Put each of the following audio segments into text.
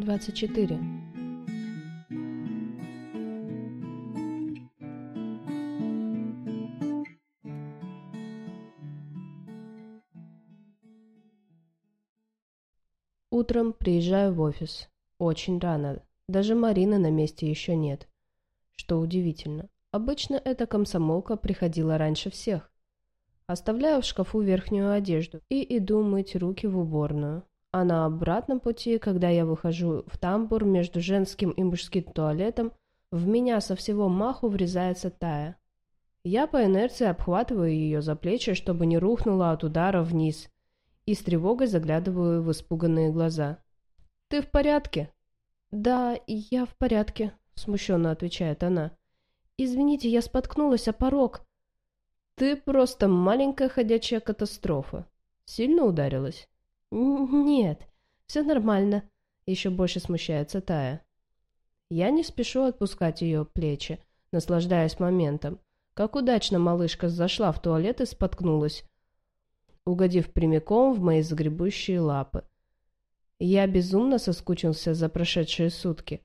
24. Утром приезжаю в офис. Очень рано. Даже Марины на месте еще нет. Что удивительно. Обычно эта комсомолка приходила раньше всех. Оставляю в шкафу верхнюю одежду и иду мыть руки в уборную. А на обратном пути, когда я выхожу в тамбур между женским и мужским туалетом, в меня со всего маху врезается Тая. Я по инерции обхватываю ее за плечи, чтобы не рухнула от удара вниз, и с тревогой заглядываю в испуганные глаза. «Ты в порядке?» «Да, я в порядке», — смущенно отвечает она. «Извините, я споткнулась о порог». «Ты просто маленькая ходячая катастрофа. Сильно ударилась?» «Нет, все нормально», — еще больше смущается Тая. Я не спешу отпускать ее плечи, наслаждаясь моментом. Как удачно малышка зашла в туалет и споткнулась, угодив прямиком в мои загребущие лапы. Я безумно соскучился за прошедшие сутки.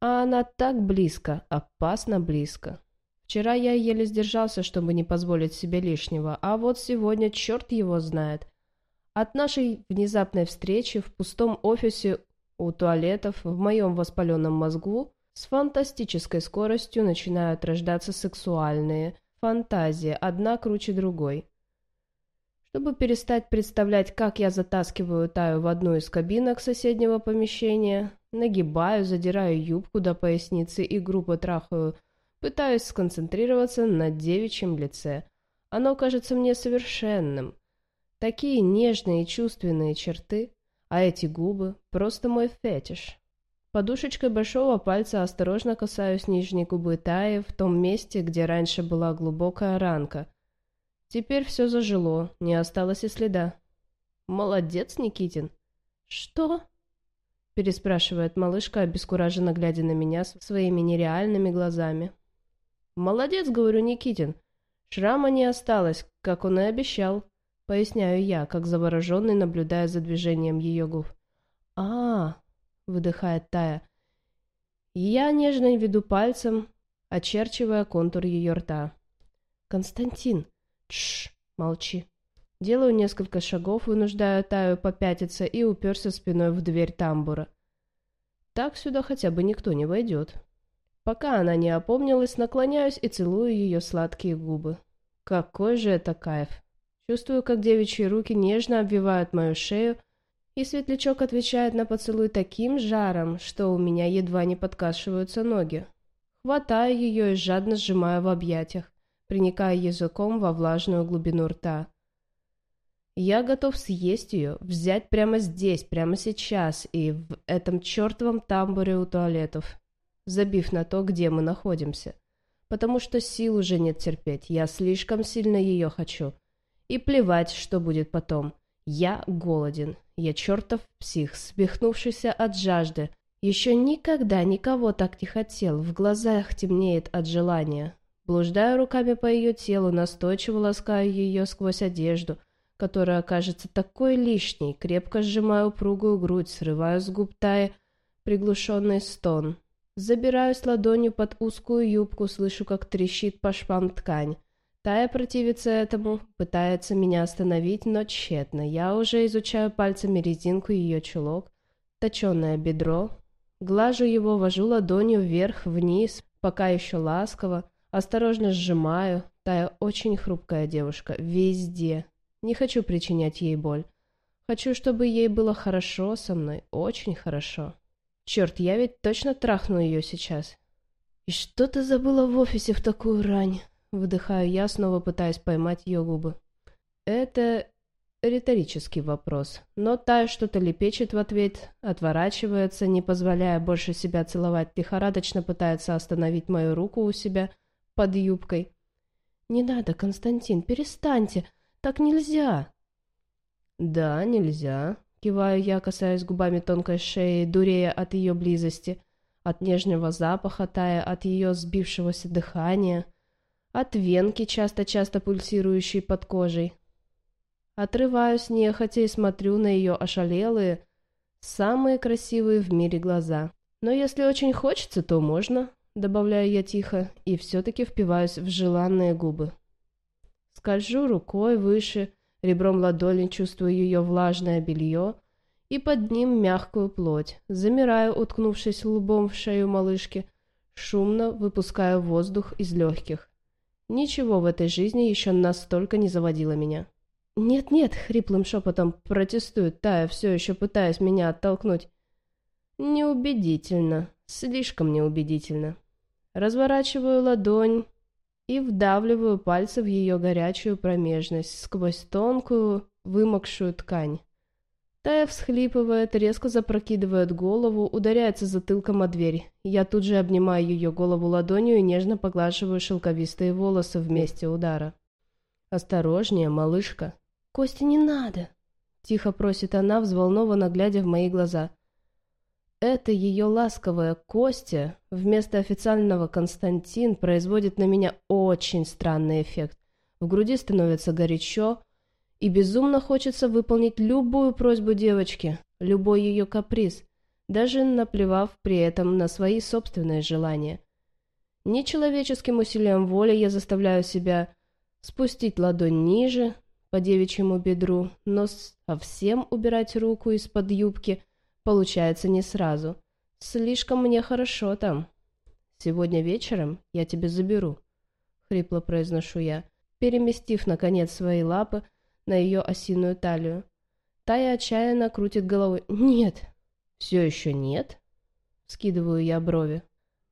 А она так близко, опасно близко. Вчера я еле сдержался, чтобы не позволить себе лишнего, а вот сегодня черт его знает. От нашей внезапной встречи в пустом офисе у туалетов в моем воспаленном мозгу с фантастической скоростью начинают рождаться сексуальные фантазии, одна круче другой. Чтобы перестать представлять, как я затаскиваю Таю в одну из кабинок соседнего помещения, нагибаю, задираю юбку до поясницы и грубо трахаю, пытаюсь сконцентрироваться на девичьем лице. Оно кажется мне совершенным, Такие нежные и чувственные черты, а эти губы – просто мой фетиш. Подушечкой большого пальца осторожно касаюсь нижней губы Таи в том месте, где раньше была глубокая ранка. Теперь все зажило, не осталось и следа. «Молодец, Никитин!» «Что?» – переспрашивает малышка, обескураженно глядя на меня своими нереальными глазами. «Молодец, — говорю, Никитин. Шрама не осталось, как он и обещал. Поясняю я, как завороженный, наблюдая за движением ее губ. а, выдыхает Тая. Я нежно веду пальцем, очерчивая контур ее рта. «Константин!» «Тш, молчи!» Делаю несколько шагов, вынуждая Таю попятиться и уперся спиной в дверь тамбура. Так сюда хотя бы никто не войдет. Пока она не опомнилась, наклоняюсь и целую ее сладкие губы. Какой же это кайф! Чувствую, как девичьи руки нежно обвивают мою шею, и светлячок отвечает на поцелуй таким жаром, что у меня едва не подкашиваются ноги. Хватаю ее и жадно сжимаю в объятиях, приникая языком во влажную глубину рта. Я готов съесть ее, взять прямо здесь, прямо сейчас и в этом чертовом тамбуре у туалетов, забив на то, где мы находимся. Потому что сил уже нет терпеть, я слишком сильно ее хочу. И плевать, что будет потом. Я голоден. Я чертов псих, спихнувшийся от жажды. Еще никогда никого так не хотел. В глазах темнеет от желания. Блуждаю руками по ее телу, настойчиво ласкаю ее сквозь одежду, которая кажется такой лишней, крепко сжимаю упругую грудь, срываю с губ Таи приглушенный стон. Забираюсь ладонью под узкую юбку, слышу, как трещит по швам ткань. Тая противится этому, пытается меня остановить, но тщетно. Я уже изучаю пальцами резинку ее чулок, точеное бедро, глажу его, вожу ладонью вверх-вниз, пока еще ласково, осторожно сжимаю. Тая очень хрупкая девушка, везде. Не хочу причинять ей боль. Хочу, чтобы ей было хорошо со мной, очень хорошо. Черт, я ведь точно трахну ее сейчас. И что ты забыла в офисе в такую рань? Выдыхаю я, снова пытаясь поймать ее губы. Это риторический вопрос, но Тая что-то лепечет в ответ, отворачивается, не позволяя больше себя целовать, лихорадочно пытается остановить мою руку у себя под юбкой. «Не надо, Константин, перестаньте, так нельзя!» «Да, нельзя», — киваю я, касаясь губами тонкой шеи, дурея от ее близости, от нежного запаха Тая, от ее сбившегося дыхания от венки, часто-часто пульсирующей под кожей. Отрываюсь нехотя и смотрю на ее ошалелые, Самые красивые в мире глаза. Но если очень хочется, то можно, добавляю я тихо, и все-таки впиваюсь в желанные губы. Скольжу рукой выше, ребром ладони чувствую ее влажное белье и под ним мягкую плоть. Замираю, уткнувшись лбом в шею малышки, шумно выпускаю воздух из легких. Ничего в этой жизни еще настолько не заводило меня. «Нет-нет», — хриплым шепотом протестует Тая, все еще пытаясь меня оттолкнуть. «Неубедительно, слишком неубедительно». Разворачиваю ладонь и вдавливаю пальцы в ее горячую промежность сквозь тонкую, вымокшую ткань. Тая всхлипывает, резко запрокидывает голову, ударяется затылком о дверь. Я тут же обнимаю ее голову ладонью и нежно поглаживаю шелковистые волосы в удара. «Осторожнее, малышка!» «Костя, не надо!» — тихо просит она, взволнованно глядя в мои глаза. Это ее ласковая Костя вместо официального Константин производит на меня очень странный эффект. В груди становится горячо, и безумно хочется выполнить любую просьбу девочки, любой ее каприз, даже наплевав при этом на свои собственные желания. Нечеловеческим усилием воли я заставляю себя спустить ладонь ниже, по девичьему бедру, но совсем убирать руку из-под юбки получается не сразу. Слишком мне хорошо там. Сегодня вечером я тебя заберу, хрипло произношу я, переместив, наконец, свои лапы на ее осиную талию. Тая отчаянно крутит головой. «Нет». «Все еще нет?» Скидываю я брови.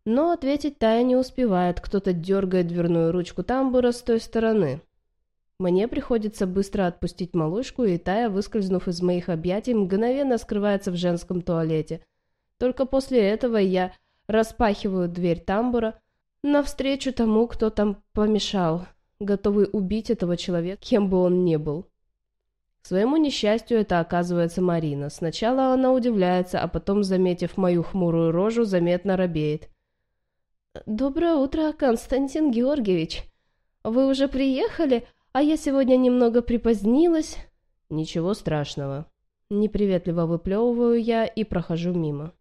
Но ответить Тая не успевает. Кто-то дергает дверную ручку тамбура с той стороны. Мне приходится быстро отпустить малышку, и Тая, выскользнув из моих объятий, мгновенно скрывается в женском туалете. Только после этого я распахиваю дверь тамбура навстречу тому, кто там помешал, готовый убить этого человека, кем бы он ни был. К своему несчастью, это оказывается Марина. Сначала она удивляется, а потом, заметив мою хмурую рожу, заметно робеет. «Доброе утро, Константин Георгиевич. Вы уже приехали?» А я сегодня немного припозднилась. Ничего страшного. Неприветливо выплевываю я и прохожу мимо.